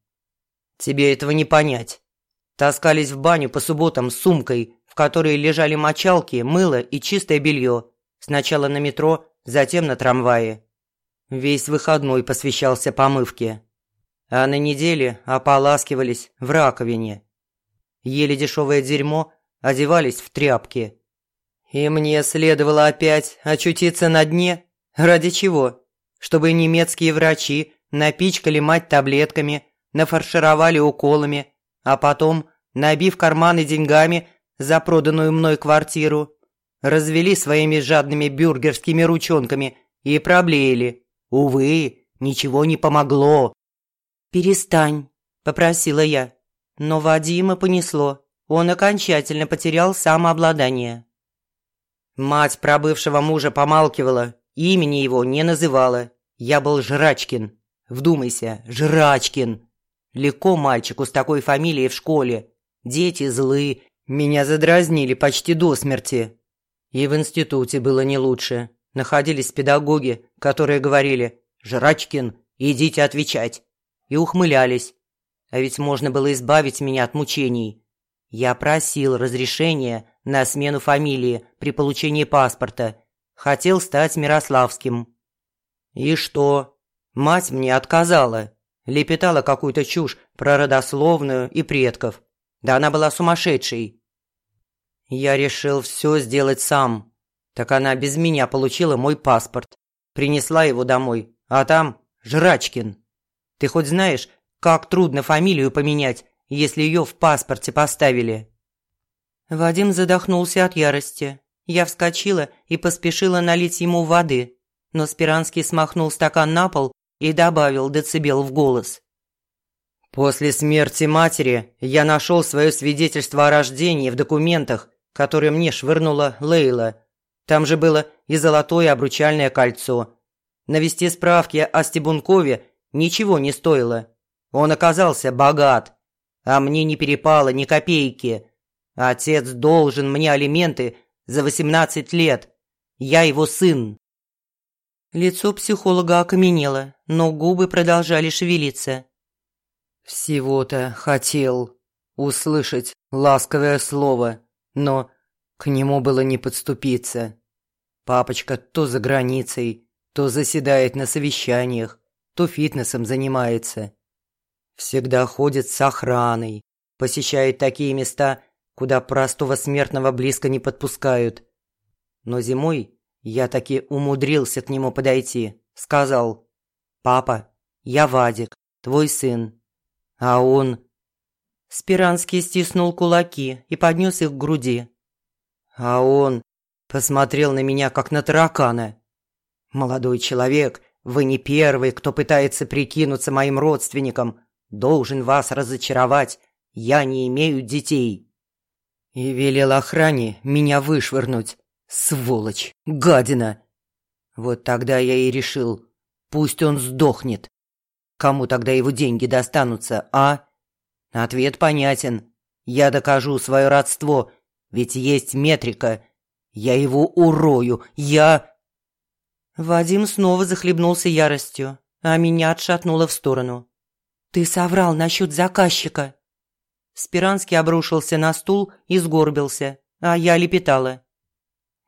Тебе этого не понять. Таскались в баню по субботам с сумкой, в которой лежали мочалки, мыло и чистое белье. Сначала на метро, затем на трамвае. Весь выходной посвящался помывке. А на неделе ополаскивались в раковине. Ели дешевое дерьмо, одевались в тряпки. И мне следовало опять очутиться на дне? Ради чего? Чтобы немецкие врачи напичкали мать таблетками, нафаршировали уколами, а потом, набив карманы деньгами за проданную мной квартиру, развели своими жадными бюргерскими ручонками и проблеяли – Увы, ничего не помогло. «Перестань», – попросила я. Но Вадима понесло. Он окончательно потерял самообладание. Мать пробывшего мужа помалкивала, имени его не называла. Я был Жрачкин. Вдумайся, Жрачкин. Легко мальчику с такой фамилией в школе. Дети злы, меня задразнили почти до смерти. И в институте было не лучше находились педагоги, которые говорили «Жрачкин, идите отвечать!» и ухмылялись. А ведь можно было избавить меня от мучений. Я просил разрешения на смену фамилии при получении паспорта. Хотел стать Мирославским. И что? Мать мне отказала. Лепетала какую-то чушь про родословную и предков. Да она была сумасшедшей. Я решил все сделать сам. Так она без меня получила мой паспорт. Принесла его домой, а там Жрачкин. Ты хоть знаешь, как трудно фамилию поменять, если ее в паспорте поставили?» Вадим задохнулся от ярости. Я вскочила и поспешила налить ему воды, но Спиранский смахнул стакан на пол и добавил децибел в голос. «После смерти матери я нашел свое свидетельство о рождении в документах, которые мне швырнула Лейла. Там же было и золотое обручальное кольцо. Навести справки о Стебункове ничего не стоило. Он оказался богат, а мне не перепало ни копейки. Отец должен мне алименты за 18 лет. Я его сын. Лицо психолога окаменело, но губы продолжали шевелиться. Всего-то хотел услышать ласковое слово, но к нему было не подступиться. Папочка то за границей, то заседает на совещаниях, то фитнесом занимается. Всегда ходит с охраной, посещает такие места, куда простого смертного близко не подпускают. Но зимой я таки умудрился к нему подойти, сказал «Папа, я Вадик, твой сын». А он... Спиранский стиснул кулаки и поднес их к груди. А он посмотрел на меня, как на таракана. «Молодой человек, вы не первый, кто пытается прикинуться моим родственником. Должен вас разочаровать. Я не имею детей». И велел охране меня вышвырнуть. Сволочь, гадина. Вот тогда я и решил, пусть он сдохнет. Кому тогда его деньги достанутся, а? Ответ понятен. Я докажу свое родство, ведь есть метрика. Я его урою, я... Вадим снова захлебнулся яростью, а меня отшатнуло в сторону. «Ты соврал насчет заказчика!» Спиранский обрушился на стул и сгорбился, а я лепетала.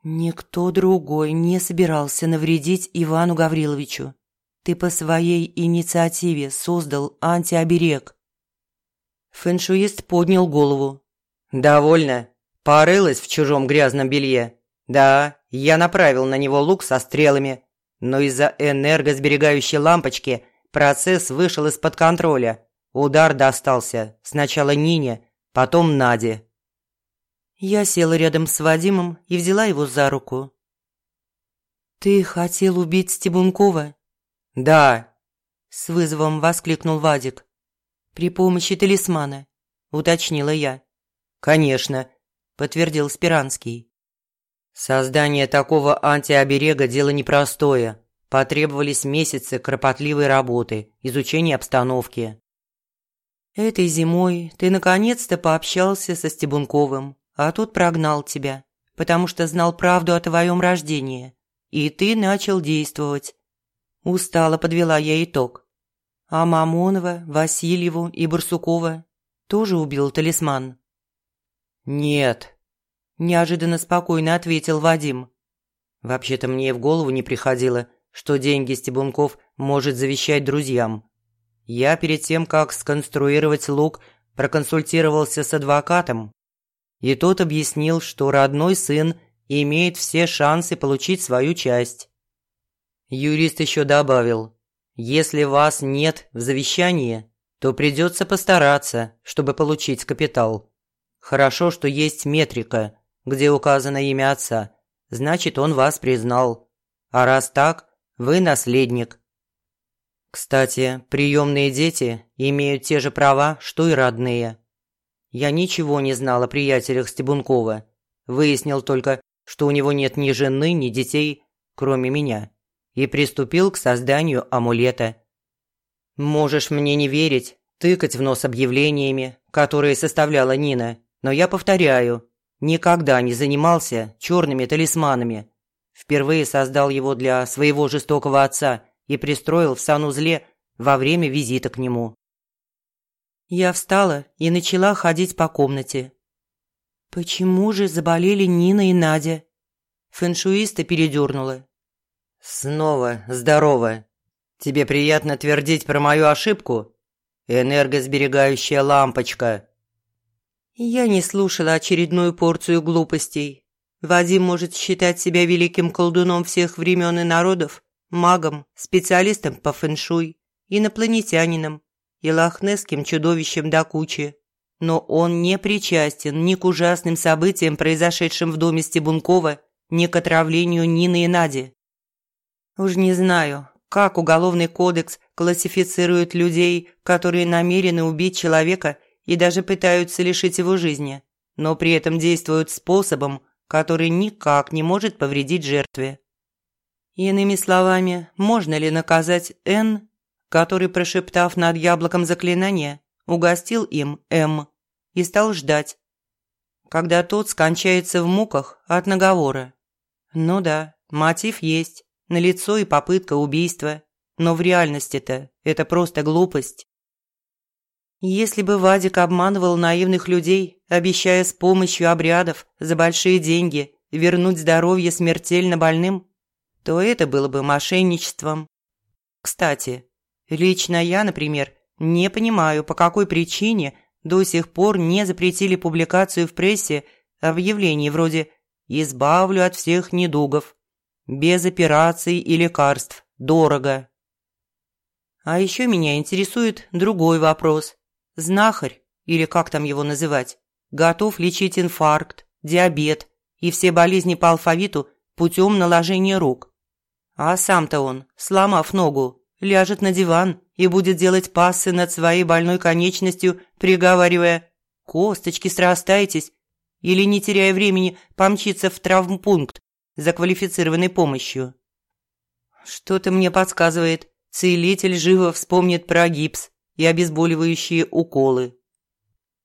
«Никто другой не собирался навредить Ивану Гавриловичу. Ты по своей инициативе создал антиоберег». Фэншуист поднял голову. «Довольно. Порылась в чужом грязном белье. Да, я направил на него лук со стрелами, но из-за энергосберегающей лампочки процесс вышел из-под контроля. Удар достался сначала Нине, потом Наде. Я села рядом с Вадимом и взяла его за руку. «Ты хотел убить Стебункова?» «Да», – с вызовом воскликнул Вадик. «При помощи талисмана», – уточнила я. «Конечно», – подтвердил Спиранский. Создание такого антиоберега – дело непростое. Потребовались месяцы кропотливой работы, изучения обстановки. «Этой зимой ты наконец-то пообщался со Стебунковым, а тот прогнал тебя, потому что знал правду о твоем рождении, и ты начал действовать». Устало подвела я итог. А Мамонова, Васильеву и Барсукова тоже убил талисман. «Нет», неожиданно спокойно ответил Вадим. Вообще-то мне в голову не приходило, что деньги Стебунков может завещать друзьям. Я перед тем, как сконструировать лук, проконсультировался с адвокатом. И тот объяснил, что родной сын имеет все шансы получить свою часть. Юрист еще добавил, если вас нет в завещании, то придется постараться, чтобы получить капитал. Хорошо, что есть метрика, где указано имя отца, значит, он вас признал. А раз так, вы наследник. Кстати, приемные дети имеют те же права, что и родные. Я ничего не знал о приятелях Стебункова. Выяснил только, что у него нет ни жены, ни детей, кроме меня. И приступил к созданию амулета. Можешь мне не верить, тыкать в нос объявлениями, которые составляла Нина, но я повторяю, Никогда не занимался черными талисманами. Впервые создал его для своего жестокого отца и пристроил в санузле во время визита к нему. Я встала и начала ходить по комнате. Почему же заболели Нина и Надя? Фэншуиста передернула. Снова здорово. Тебе приятно твердить про мою ошибку? Энергосберегающая лампочка. Я не слушала очередную порцию глупостей. Вадим может считать себя великим колдуном всех времен и народов, магом, специалистом по фэншуй, инопланетянином и лохнесским чудовищем до кучи. Но он не причастен ни к ужасным событиям, произошедшим в доме Стебункова, ни к отравлению Нины и Нади. Уж не знаю, как Уголовный кодекс классифицирует людей, которые намерены убить человека и даже пытаются лишить его жизни, но при этом действуют способом, который никак не может повредить жертве. Иными словами, можно ли наказать Н, который, прошептав над яблоком заклинание, угостил им М и стал ждать, когда тот скончается в муках от наговора? Ну да, мотив есть, налицо и попытка убийства, но в реальности-то это просто глупость. Если бы Вадик обманывал наивных людей, обещая с помощью обрядов за большие деньги вернуть здоровье смертельно больным, то это было бы мошенничеством. Кстати, лично я, например, не понимаю, по какой причине до сих пор не запретили публикацию в прессе объявлений вроде «Избавлю от всех недугов», «Без операций и лекарств, дорого». А еще меня интересует другой вопрос. Знахарь, или как там его называть, готов лечить инфаркт, диабет и все болезни по алфавиту путем наложения рук. А сам-то он, сломав ногу, ляжет на диван и будет делать пассы над своей больной конечностью, приговаривая «Косточки, срастайтесь!» или, не теряя времени, помчиться в травмпункт за квалифицированной помощью. Что-то мне подсказывает, целитель живо вспомнит про гипс и обезболивающие уколы.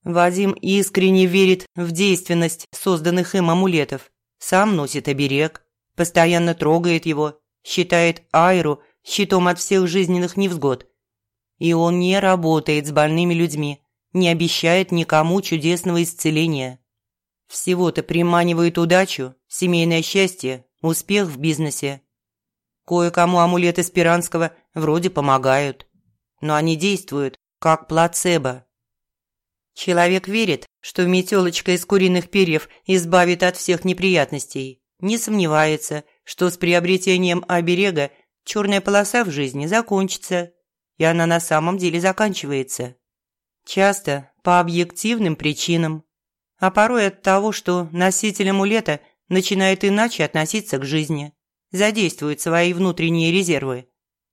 Вадим искренне верит в действенность созданных им амулетов, сам носит оберег, постоянно трогает его, считает Айру щитом от всех жизненных невзгод. И он не работает с больными людьми, не обещает никому чудесного исцеления. Всего-то приманивает удачу, семейное счастье, успех в бизнесе. Кое-кому амулеты Спиранского вроде помогают но они действуют как плацебо. Человек верит, что метелочка из куриных перьев избавит от всех неприятностей, не сомневается, что с приобретением оберега черная полоса в жизни закончится, и она на самом деле заканчивается. Часто по объективным причинам, а порой от того, что носитель амулета начинает иначе относиться к жизни, задействует свои внутренние резервы.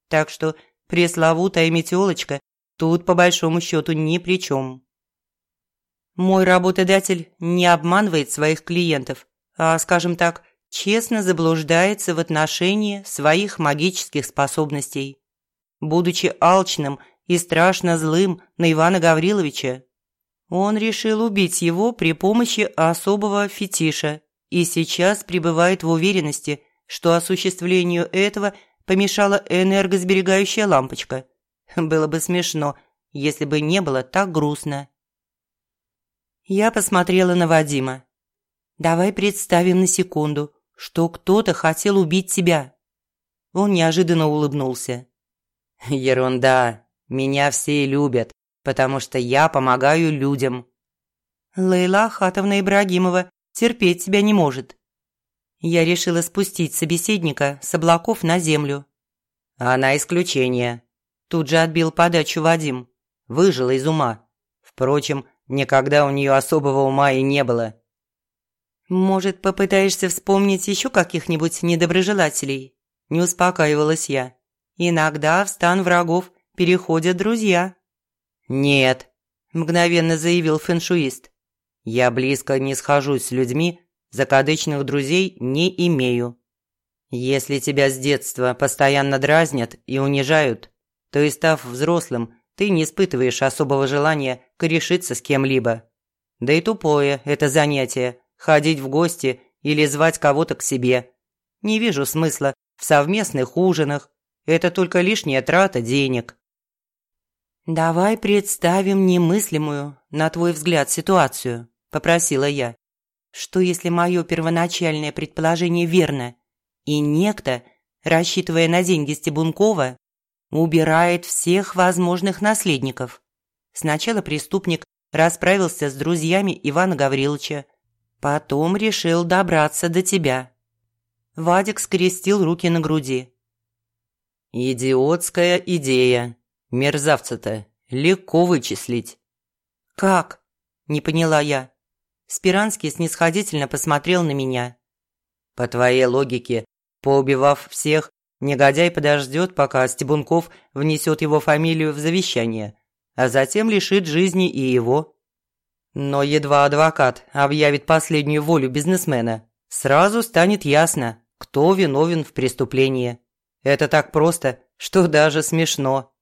Так что пресловутая метелочка тут по большому счету ни при чем. Мой работодатель не обманывает своих клиентов, а, скажем так, честно заблуждается в отношении своих магических способностей. Будучи алчным и страшно злым на Ивана Гавриловича, он решил убить его при помощи особого фетиша и сейчас пребывает в уверенности, что осуществлению этого помешала энергосберегающая лампочка. Было бы смешно, если бы не было так грустно. Я посмотрела на Вадима. «Давай представим на секунду, что кто-то хотел убить тебя». Он неожиданно улыбнулся. «Ерунда. Меня все любят, потому что я помогаю людям». Лейла Хатовна Ибрагимова терпеть тебя не может. Я решила спустить собеседника с облаков на землю. «Она исключение», – тут же отбил подачу Вадим. Выжила из ума. Впрочем, никогда у нее особого ума и не было. «Может, попытаешься вспомнить еще каких-нибудь недоброжелателей?» Не успокаивалась я. «Иногда в стан врагов переходят друзья». «Нет», – мгновенно заявил фэншуист. «Я близко не схожусь с людьми, Закадычных друзей не имею. Если тебя с детства постоянно дразнят и унижают, то и став взрослым, ты не испытываешь особого желания корешиться с кем-либо. Да и тупое это занятие – ходить в гости или звать кого-то к себе. Не вижу смысла в совместных ужинах. Это только лишняя трата денег. «Давай представим немыслимую, на твой взгляд, ситуацию», – попросила я. что если мое первоначальное предположение верно, и некто, рассчитывая на деньги Стебункова, убирает всех возможных наследников. Сначала преступник расправился с друзьями Ивана Гавриловича, потом решил добраться до тебя. Вадик скрестил руки на груди. «Идиотская идея. Мерзавца-то легко вычислить». «Как?» – не поняла я. Спиранский снисходительно посмотрел на меня. «По твоей логике, поубивав всех, негодяй подождет, пока Стебунков внесет его фамилию в завещание, а затем лишит жизни и его. Но едва адвокат объявит последнюю волю бизнесмена, сразу станет ясно, кто виновен в преступлении. Это так просто, что даже смешно».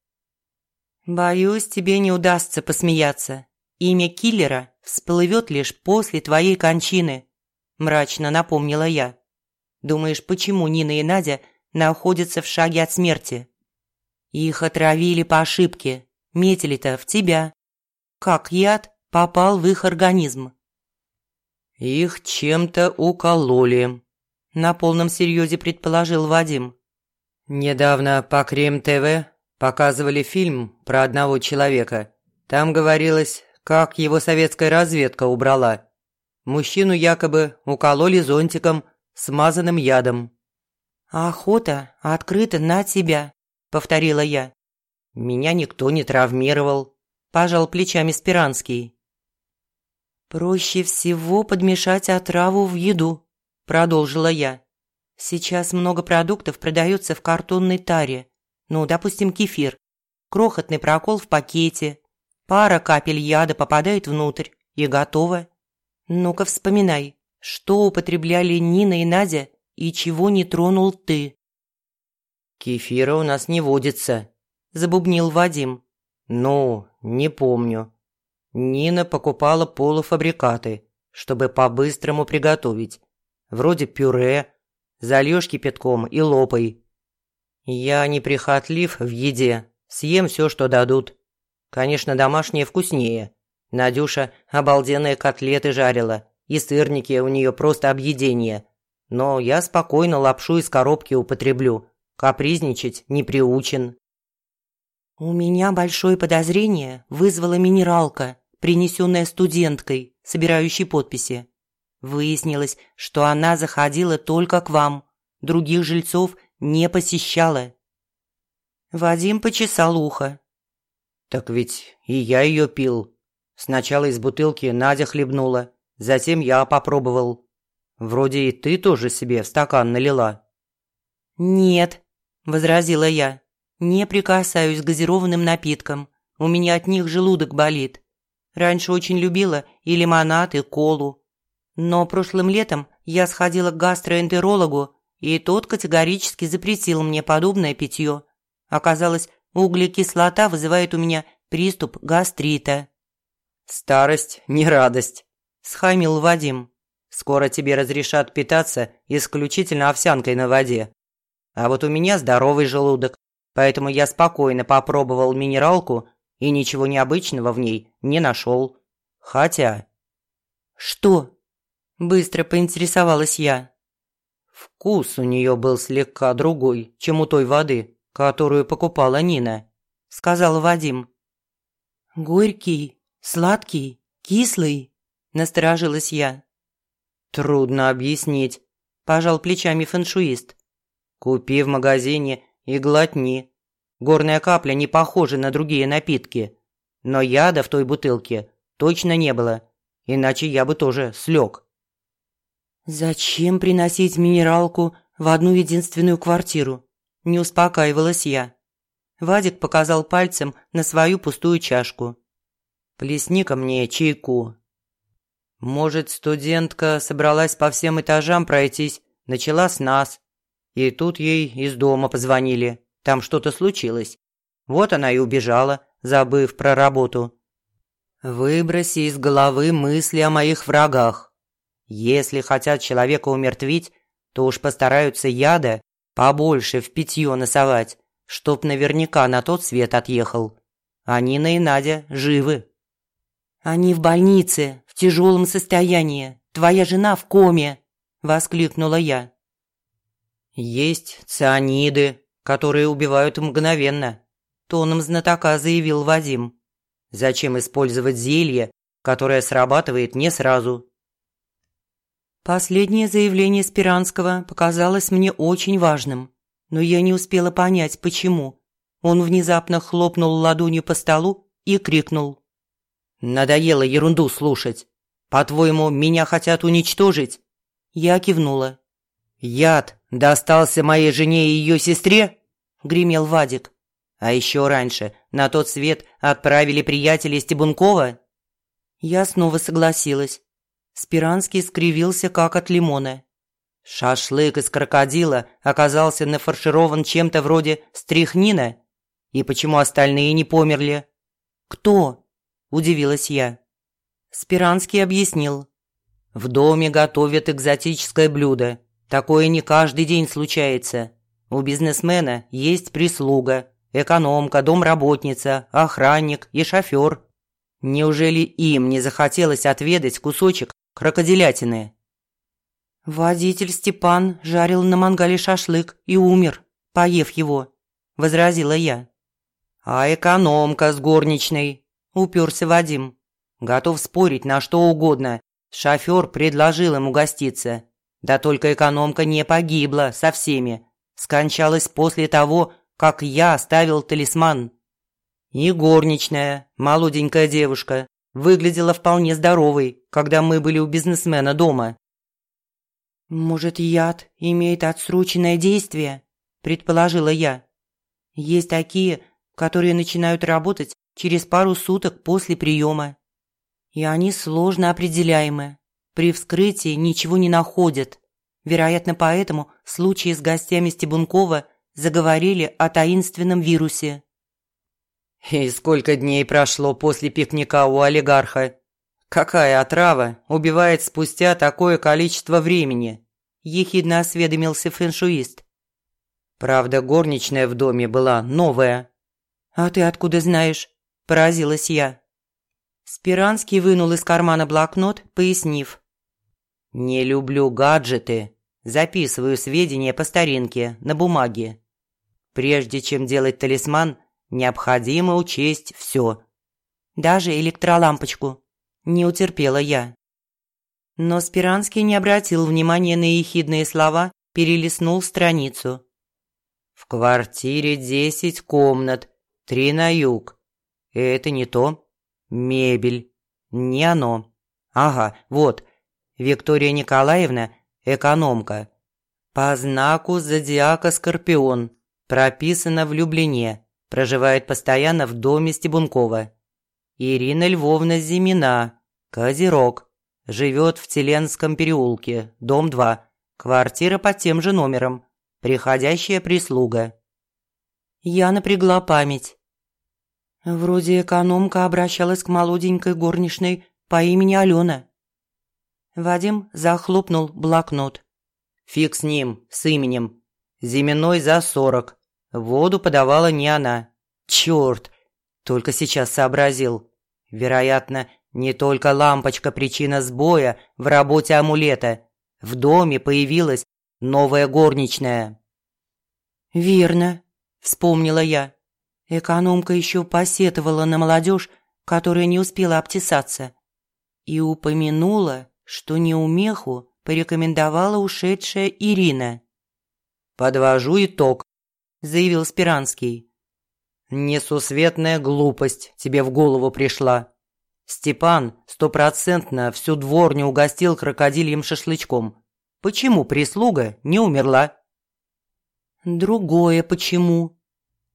«Боюсь, тебе не удастся посмеяться. Имя киллера всплывет лишь после твоей кончины», – мрачно напомнила я. «Думаешь, почему Нина и Надя находятся в шаге от смерти?» «Их отравили по ошибке, метили-то в тебя. Как яд попал в их организм?» «Их чем-то укололи», – на полном серьезе предположил Вадим. «Недавно по Крем-ТВ показывали фильм про одного человека. Там говорилось, как его советская разведка убрала. Мужчину якобы укололи зонтиком, смазанным ядом. «Охота открыта на тебя», – повторила я. «Меня никто не травмировал», – пожал плечами Спиранский. «Проще всего подмешать отраву в еду», – продолжила я. «Сейчас много продуктов продается в картонной таре. Ну, допустим, кефир. Крохотный прокол в пакете, Пара капель яда попадает внутрь, и готово. Ну-ка вспоминай, что употребляли Нина и Надя, и чего не тронул ты. «Кефира у нас не водится», – забубнил Вадим. «Ну, не помню. Нина покупала полуфабрикаты, чтобы по-быстрому приготовить. Вроде пюре, зальешь кипятком и лопай. Я неприхотлив в еде, съем все, что дадут. Конечно, домашнее вкуснее. Надюша обалденные котлеты жарила, и сырники у нее просто объедение. Но я спокойно лапшу из коробки употреблю. Капризничать не приучен. У меня большое подозрение вызвала минералка, принесенная студенткой, собирающей подписи. Выяснилось, что она заходила только к вам, других жильцов не посещала. Вадим почесал ухо, «Так ведь и я ее пил. Сначала из бутылки Надя хлебнула, затем я попробовал. Вроде и ты тоже себе в стакан налила». «Нет», – возразила я, – «не прикасаюсь к газированным напиткам. У меня от них желудок болит. Раньше очень любила и лимонад, и колу. Но прошлым летом я сходила к гастроэнтерологу, и тот категорически запретил мне подобное питье. Оказалось, Углекислота вызывает у меня приступ гастрита». «Старость не радость», – схамил Вадим. «Скоро тебе разрешат питаться исключительно овсянкой на воде. А вот у меня здоровый желудок, поэтому я спокойно попробовал минералку и ничего необычного в ней не нашел. Хотя...» «Что?» – быстро поинтересовалась я. Вкус у нее был слегка другой, чем у той воды, которую покупала Нина», – сказал Вадим. «Горький, сладкий, кислый», – насторожилась я. «Трудно объяснить», – пожал плечами фэншуист. «Купи в магазине и глотни. Горная капля не похожа на другие напитки. Но яда в той бутылке точно не было, иначе я бы тоже слег». «Зачем приносить минералку в одну единственную квартиру?» Не успокаивалась я. Вадик показал пальцем на свою пустую чашку. «Плесни-ка мне чайку». Может, студентка собралась по всем этажам пройтись, начала с нас. И тут ей из дома позвонили. Там что-то случилось. Вот она и убежала, забыв про работу. Выброси из головы мысли о моих врагах. Если хотят человека умертвить, то уж постараются яда Побольше в питье носовать, чтоб наверняка на тот свет отъехал. А Нина и Надя живы. Они в больнице, в тяжелом состоянии. твоя жена в коме!» – воскликнула я. «Есть цианиды, которые убивают мгновенно», – тоном знатока заявил Вадим. «Зачем использовать зелье, которое срабатывает не сразу?» Последнее заявление Спиранского показалось мне очень важным, но я не успела понять, почему. Он внезапно хлопнул ладонью по столу и крикнул. «Надоело ерунду слушать. По-твоему, меня хотят уничтожить?» Я кивнула. «Яд достался моей жене и ее сестре?» – гремел Вадик. «А еще раньше на тот свет отправили приятелей Стебункова?» Я снова согласилась. Спиранский скривился, как от лимона. Шашлык из крокодила оказался нафарширован чем-то вроде стрихнина. И почему остальные не померли? «Кто?» – удивилась я. Спиранский объяснил. «В доме готовят экзотическое блюдо. Такое не каждый день случается. У бизнесмена есть прислуга, экономка, домработница, охранник и шофер. Неужели им не захотелось отведать кусочек крокодилятины. «Водитель Степан жарил на мангале шашлык и умер, поев его», – возразила я. «А экономка с горничной?» – уперся Вадим. «Готов спорить на что угодно. Шофер предложил ему гоститься. Да только экономка не погибла со всеми. Скончалась после того, как я оставил талисман. И горничная, молоденькая девушка, выглядела вполне здоровой, когда мы были у бизнесмена дома. «Может, яд имеет отсроченное действие?» – предположила я. «Есть такие, которые начинают работать через пару суток после приема. И они сложно определяемы. При вскрытии ничего не находят. Вероятно, поэтому в случае с гостями Стебункова заговорили о таинственном вирусе. И сколько дней прошло после пикника у олигарха? Какая отрава убивает спустя такое количество времени? Ехидно осведомился фэншуист. Правда, горничная в доме была новая. «А ты откуда знаешь?» – поразилась я. Спиранский вынул из кармана блокнот, пояснив. «Не люблю гаджеты. Записываю сведения по старинке, на бумаге. Прежде чем делать талисман, Необходимо учесть все. Даже электролампочку. Не утерпела я. Но Спиранский не обратил внимания на ехидные слова, перелистнул страницу. «В квартире десять комнат, три на юг. Это не то. Мебель. Не оно. Ага, вот. Виктория Николаевна – экономка. По знаку зодиака Скорпион. Прописано в Люблине проживает постоянно в доме Стебункова. Ирина Львовна Зимина, Козерог, живет в Теленском переулке, дом 2, квартира под тем же номером, приходящая прислуга. Я напрягла память. Вроде экономка обращалась к молоденькой горничной по имени Алена. Вадим захлопнул блокнот. «Фиг с ним, с именем. Зиминой за сорок. Воду подавала не она. Черт! Только сейчас сообразил. Вероятно, не только лампочка причина сбоя в работе амулета. В доме появилась новая горничная. «Верно», – вспомнила я. Экономка еще посетовала на молодежь, которая не успела обтесаться. И упомянула, что неумеху порекомендовала ушедшая Ирина. «Подвожу итог», заявил Спиранский. «Несусветная глупость тебе в голову пришла. Степан стопроцентно всю дворню угостил крокодильем шашлычком. Почему прислуга не умерла?» «Другое почему.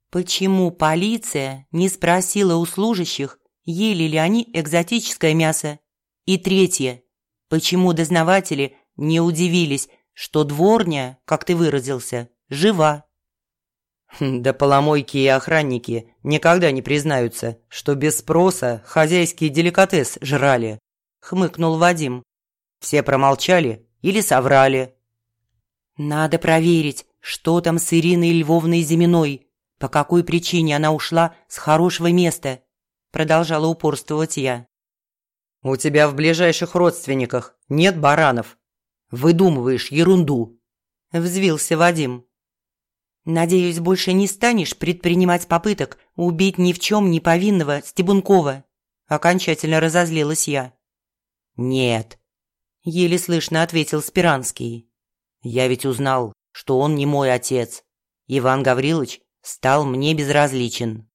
Почему полиция не спросила у служащих, ели ли они экзотическое мясо? И третье. Почему дознаватели не удивились, что дворня, как ты выразился, жива?» Хм, да поломойки и охранники никогда не признаются, что без спроса хозяйский деликатес жрали», – хмыкнул Вадим. «Все промолчали или соврали?» «Надо проверить, что там с Ириной Львовной Зиминой, по какой причине она ушла с хорошего места», – продолжала упорствовать я. У тебя в ближайших родственниках нет баранов. Выдумываешь ерунду. Взвился Вадим. «Надеюсь, больше не станешь предпринимать попыток убить ни в чем не повинного Стебункова?» Окончательно разозлилась я. «Нет», – еле слышно ответил Спиранский. «Я ведь узнал, что он не мой отец. Иван Гаврилович стал мне безразличен».